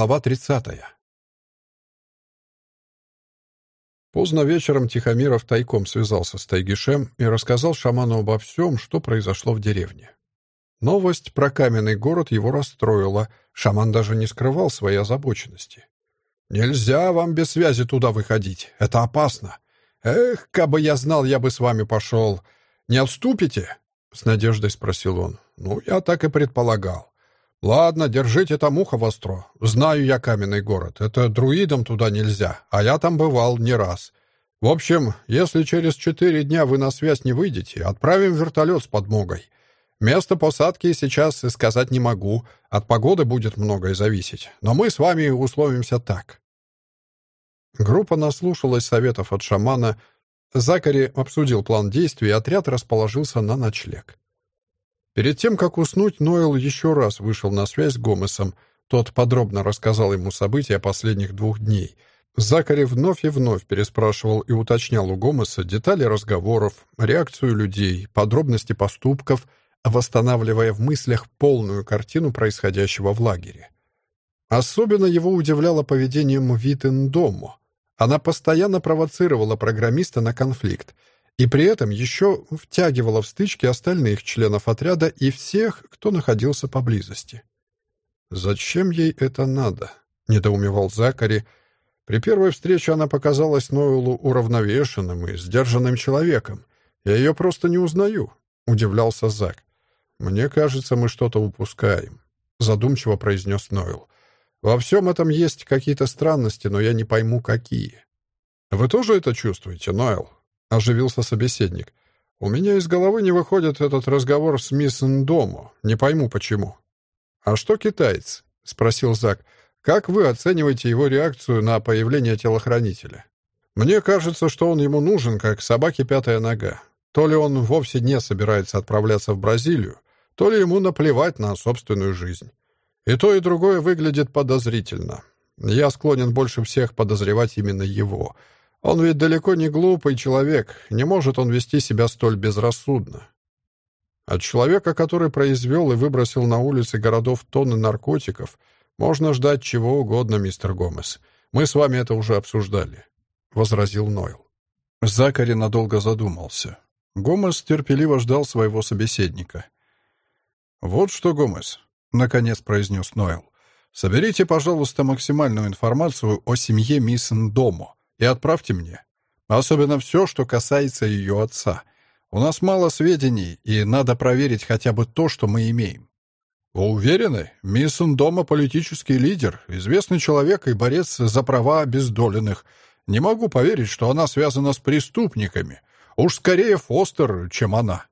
Глава 30. Поздно вечером Тихомиров тайком связался с Тайгишем и рассказал шаману обо всем, что произошло в деревне. Новость про каменный город его расстроила, шаман даже не скрывал своей озабоченности. «Нельзя вам без связи туда выходить, это опасно. Эх, кабы я знал, я бы с вами пошел. Не отступите?» — с надеждой спросил он. «Ну, я так и предполагал. «Ладно, держите там ухо востро. Знаю я каменный город. Это друидам туда нельзя, а я там бывал не раз. В общем, если через четыре дня вы на связь не выйдете, отправим вертолет с подмогой. Место посадки сейчас сказать не могу. От погоды будет многое зависеть. Но мы с вами условимся так». Группа наслушалась советов от шамана. Закари обсудил план действий, и отряд расположился на ночлег. Перед тем, как уснуть, Нойл еще раз вышел на связь с Гомесом. Тот подробно рассказал ему события последних двух дней. Закари вновь и вновь переспрашивал и уточнял у Гомеса детали разговоров, реакцию людей, подробности поступков, восстанавливая в мыслях полную картину происходящего в лагере. Особенно его удивляло поведение Мвитен Дому. Она постоянно провоцировала программиста на конфликт — и при этом еще втягивала в стычки остальных членов отряда и всех, кто находился поблизости. «Зачем ей это надо?» — недоумевал Закари. При первой встрече она показалась Нойлу уравновешенным и сдержанным человеком. «Я ее просто не узнаю», — удивлялся Зак. «Мне кажется, мы что-то упускаем», — задумчиво произнес Нойл. «Во всем этом есть какие-то странности, но я не пойму, какие». «Вы тоже это чувствуете, Нойл?» — оживился собеседник. «У меня из головы не выходит этот разговор с мисс Ндому. Не пойму, почему». «А что китаец?» — спросил Зак. «Как вы оцениваете его реакцию на появление телохранителя?» «Мне кажется, что он ему нужен, как собаке пятая нога. То ли он вовсе не собирается отправляться в Бразилию, то ли ему наплевать на собственную жизнь. И то, и другое выглядит подозрительно. Я склонен больше всех подозревать именно его — он ведь далеко не глупый человек, не может он вести себя столь безрассудно. От человека, который произвел и выбросил на улицы городов тонны наркотиков, можно ждать чего угодно, мистер Гомес. Мы с вами это уже обсуждали», — возразил Нойл. Закари надолго задумался. Гомес терпеливо ждал своего собеседника. «Вот что, Гомес», — наконец произнес Нойл, — «соберите, пожалуйста, максимальную информацию о семье мисс Ндомо и отправьте мне. Особенно все, что касается ее отца. У нас мало сведений, и надо проверить хотя бы то, что мы имеем. Вы уверены? Мисс дома политический лидер, известный человек и борец за права обездоленных. Не могу поверить, что она связана с преступниками. Уж скорее Фостер, чем она.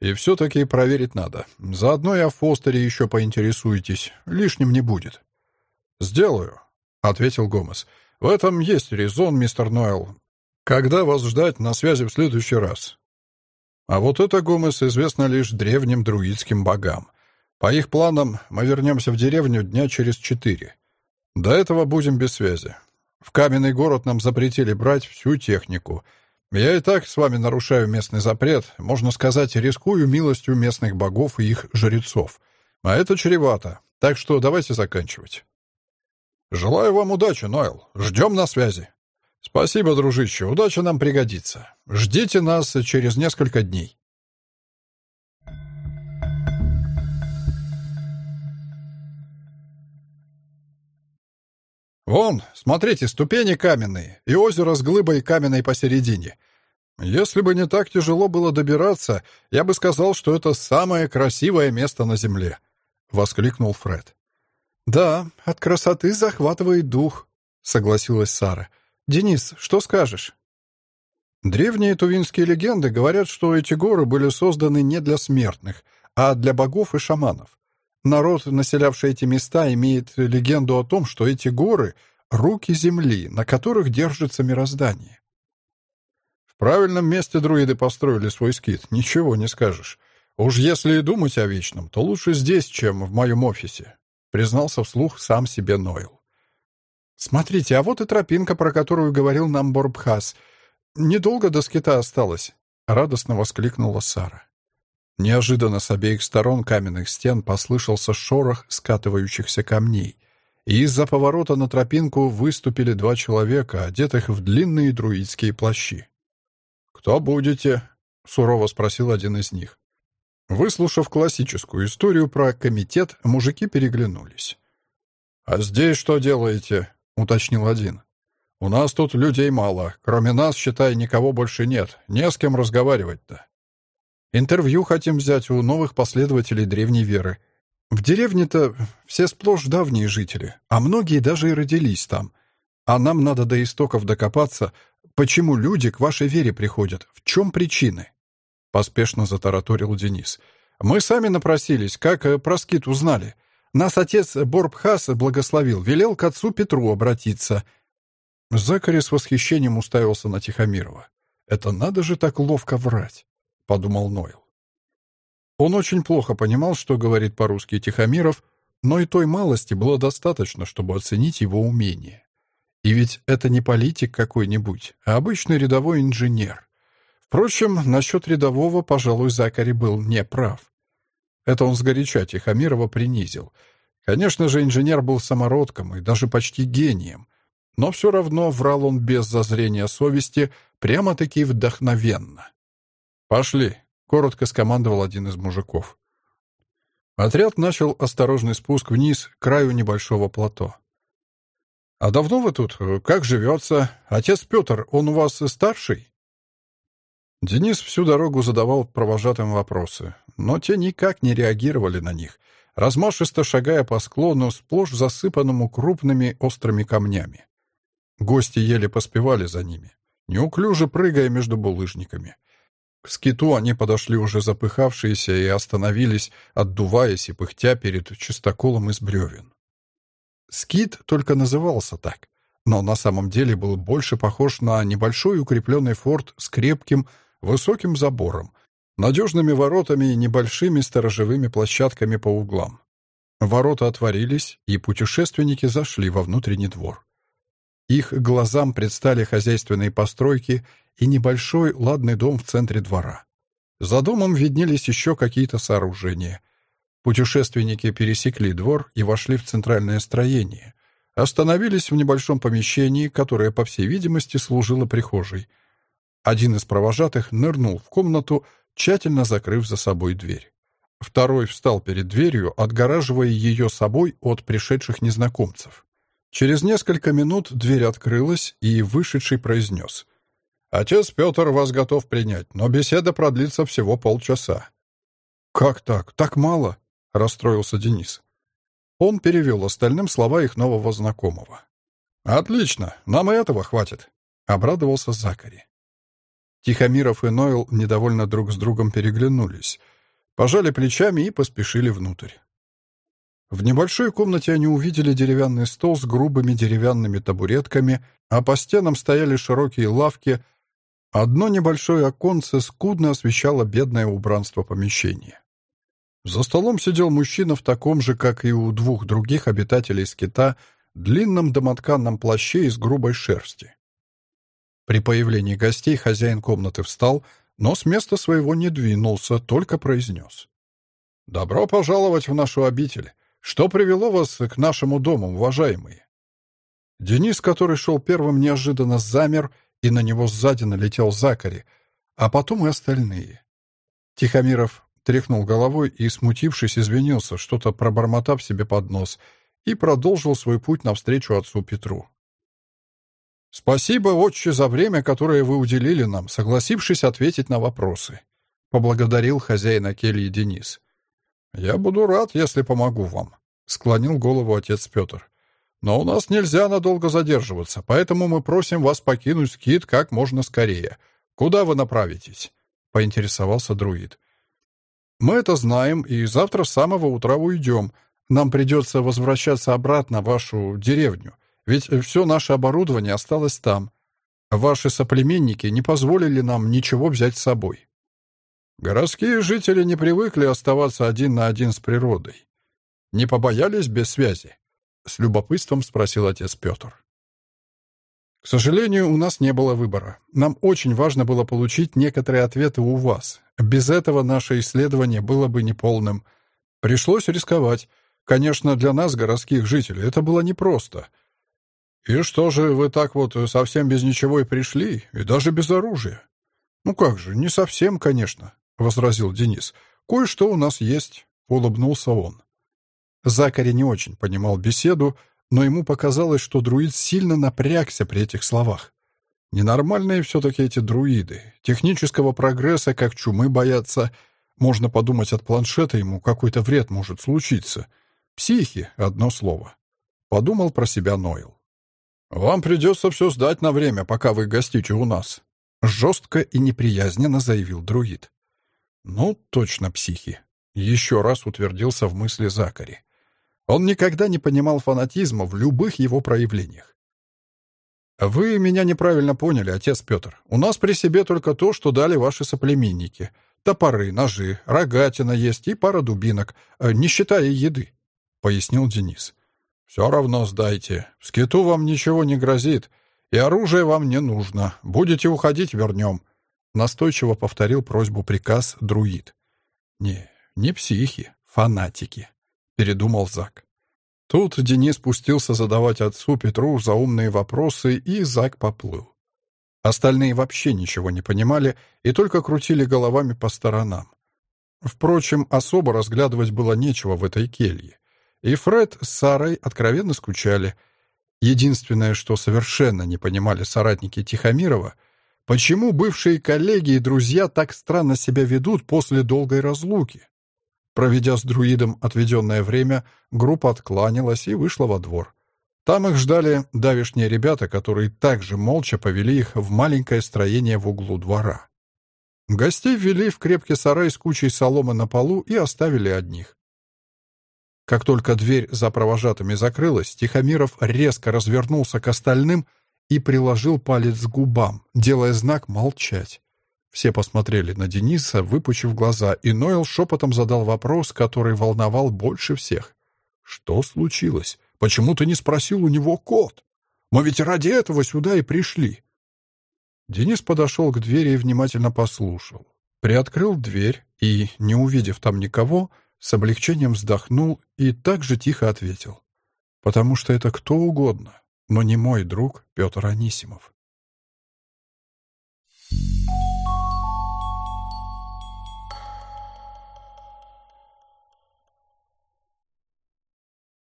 И все-таки проверить надо. Заодно и о Фостере еще поинтересуетесь. Лишним не будет. «Сделаю», — ответил Гомес. В этом есть резон, мистер Нойл. Когда вас ждать на связи в следующий раз? А вот это, Гомес, известно лишь древним друидским богам. По их планам мы вернемся в деревню дня через четыре. До этого будем без связи. В каменный город нам запретили брать всю технику. Я и так с вами нарушаю местный запрет, можно сказать, рискую милостью местных богов и их жрецов. А это чревато, так что давайте заканчивать. «Желаю вам удачи, Нойл. Ждем на связи». «Спасибо, дружище. Удача нам пригодится. Ждите нас через несколько дней». «Вон, смотрите, ступени каменные и озеро с глыбой каменной посередине. Если бы не так тяжело было добираться, я бы сказал, что это самое красивое место на Земле», — воскликнул Фред. «Да, от красоты захватывает дух», — согласилась Сара. «Денис, что скажешь?» Древние тувинские легенды говорят, что эти горы были созданы не для смертных, а для богов и шаманов. Народ, населявший эти места, имеет легенду о том, что эти горы — руки земли, на которых держится мироздание. В правильном месте друиды построили свой скит, ничего не скажешь. Уж если и думать о вечном, то лучше здесь, чем в моем офисе признался вслух сам себе Нойл. «Смотрите, а вот и тропинка, про которую говорил нам Борбхас. Недолго до скита осталось», — радостно воскликнула Сара. Неожиданно с обеих сторон каменных стен послышался шорох скатывающихся камней, и из-за поворота на тропинку выступили два человека, одетых в длинные друидские плащи. «Кто будете?» — сурово спросил один из них. Выслушав классическую историю про комитет, мужики переглянулись. «А здесь что делаете?» — уточнил один. «У нас тут людей мало. Кроме нас, считай, никого больше нет. Не с кем разговаривать-то». «Интервью хотим взять у новых последователей древней веры. В деревне-то все сплошь давние жители, а многие даже и родились там. А нам надо до истоков докопаться, почему люди к вашей вере приходят, в чем причины?» Поспешно затараторил Денис. «Мы сами напросились, как э, про скит узнали. Нас отец Борбхас благословил, велел к отцу Петру обратиться». Закари с восхищением уставился на Тихомирова. «Это надо же так ловко врать», — подумал Нойл. Он очень плохо понимал, что говорит по-русски Тихомиров, но и той малости было достаточно, чтобы оценить его умение. И ведь это не политик какой-нибудь, а обычный рядовой инженер. Впрочем, насчет рядового, пожалуй, Закари был неправ. Это он сгоряча Тихомирова принизил. Конечно же, инженер был самородком и даже почти гением, но все равно врал он без зазрения совести, прямо-таки вдохновенно. «Пошли», коротко скомандовал один из мужиков. Отряд начал осторожный спуск вниз к краю небольшого плато. «А давно вы тут? Как живется? Отец Петр, он у вас старший?» Денис всю дорогу задавал провожатым вопросы, но те никак не реагировали на них, размашисто шагая по склону, сплошь засыпанному крупными острыми камнями. Гости еле поспевали за ними, неуклюже прыгая между булыжниками — к скиту они подошли уже запыхавшиеся и остановились, отдуваясь и пыхтя перед чистоколом из бревен. Скит только назывался так, но на самом деле был больше похож на небольшой укрепленный форт с крепким, высоким забором, надежными воротами и небольшими сторожевыми площадками по углам. Ворота отворились, и путешественники зашли во внутренний двор. Их глазам предстали хозяйственные постройки и небольшой ладный дом в центре двора. За домом виднелись еще какие-то сооружения. Путешественники пересекли двор и вошли в центральное строение. Остановились в небольшом помещении, которое, по всей видимости, служило прихожей. Один из провожатых нырнул в комнату, тщательно закрыв за собой дверь. Второй встал перед дверью, отгораживая ее собой от пришедших незнакомцев. Через несколько минут дверь открылась, и вышедший произнес. Отец Петр вас готов принять, но беседа продлится всего полчаса». «Как так? Так мало?» — расстроился Денис. Он перевел остальным слова их нового знакомого. «Отлично, нам и этого хватит», — обрадовался Закари. Тихомиров и Нойл недовольно друг с другом переглянулись, пожали плечами и поспешили внутрь. В небольшой комнате они увидели деревянный стол с грубыми деревянными табуретками, а по стенам стояли широкие лавки Одно небольшое оконце скудно освещало бедное убранство помещения. За столом сидел мужчина в таком же, как и у двух других обитателей скита, длинном домотканном плаще из грубой шерсти. При появлении гостей хозяин комнаты встал, но с места своего не двинулся, только произнес. «Добро пожаловать в нашу обитель. Что привело вас к нашему дому, уважаемые?» Денис, который шел первым, неожиданно замер и на него сзади налетел Закари, а потом и остальные. Тихомиров тряхнул головой и, смутившись, извинился, что-то пробормотав себе под нос, и продолжил свой путь навстречу отцу Петру. «Спасибо, отче, за время, которое вы уделили нам, согласившись ответить на вопросы», — поблагодарил хозяина кельи Денис. «Я буду рад, если помогу вам», — склонил голову отец Петр. Но у нас нельзя надолго задерживаться, поэтому мы просим вас покинуть скит как можно скорее. Куда вы направитесь?» — поинтересовался друид. «Мы это знаем, и завтра с самого утра уйдем. Нам придется возвращаться обратно в вашу деревню, ведь все наше оборудование осталось там. Ваши соплеменники не позволили нам ничего взять с собой». Городские жители не привыкли оставаться один на один с природой. Не побоялись без связи. — с любопытством спросил отец Петр. «К сожалению, у нас не было выбора. Нам очень важно было получить некоторые ответы у вас. Без этого наше исследование было бы неполным. Пришлось рисковать. Конечно, для нас, городских жителей, это было непросто. И что же вы так вот совсем без ничего и пришли, и даже без оружия? Ну как же, не совсем, конечно, — возразил Денис. Кое-что у нас есть, — улыбнулся он. Закари не очень понимал беседу, но ему показалось, что друид сильно напрягся при этих словах. Ненормальные все-таки эти друиды. Технического прогресса, как чумы, боятся. Можно подумать, от планшета ему какой-то вред может случиться. Психи, одно слово. Подумал про себя Нойл. «Вам придется все сдать на время, пока вы гостите у нас», — жестко и неприязненно заявил друид. «Ну, точно психи», — еще раз утвердился в мысли Закари. Он никогда не понимал фанатизма в любых его проявлениях. «Вы меня неправильно поняли, отец Петр. У нас при себе только то, что дали ваши соплеменники. Топоры, ножи, рогатина есть и пара дубинок, э, не считая еды», — пояснил Денис. «Все равно сдайте. В скиту вам ничего не грозит, и оружие вам не нужно. Будете уходить — вернем», — настойчиво повторил просьбу приказ друид. «Не, не психи, фанатики», — передумал Зак. Тут Денис спустился задавать отцу Петру заумные вопросы, и Зак поплыл. Остальные вообще ничего не понимали и только крутили головами по сторонам. Впрочем, особо разглядывать было нечего в этой келье. И Фред с Сарой откровенно скучали. Единственное, что совершенно не понимали соратники Тихомирова, почему бывшие коллеги и друзья так странно себя ведут после долгой разлуки. Проведя с друидом отведенное время, группа откланялась и вышла во двор. Там их ждали давишние ребята, которые также молча повели их в маленькое строение в углу двора. Гостей ввели в крепкий сарай с кучей соломы на полу и оставили одних. Как только дверь за провожатыми закрылась, Тихомиров резко развернулся к остальным и приложил палец к губам, делая знак «молчать». Все посмотрели на Дениса, выпучив глаза, и Нойл шепотом задал вопрос, который волновал больше всех. «Что случилось? Почему ты не спросил у него код? Мы ведь ради этого сюда и пришли». Денис подошел к двери и внимательно послушал. Приоткрыл дверь и, не увидев там никого, с облегчением вздохнул и так же тихо ответил. «Потому что это кто угодно, но не мой друг Петр Анисимов».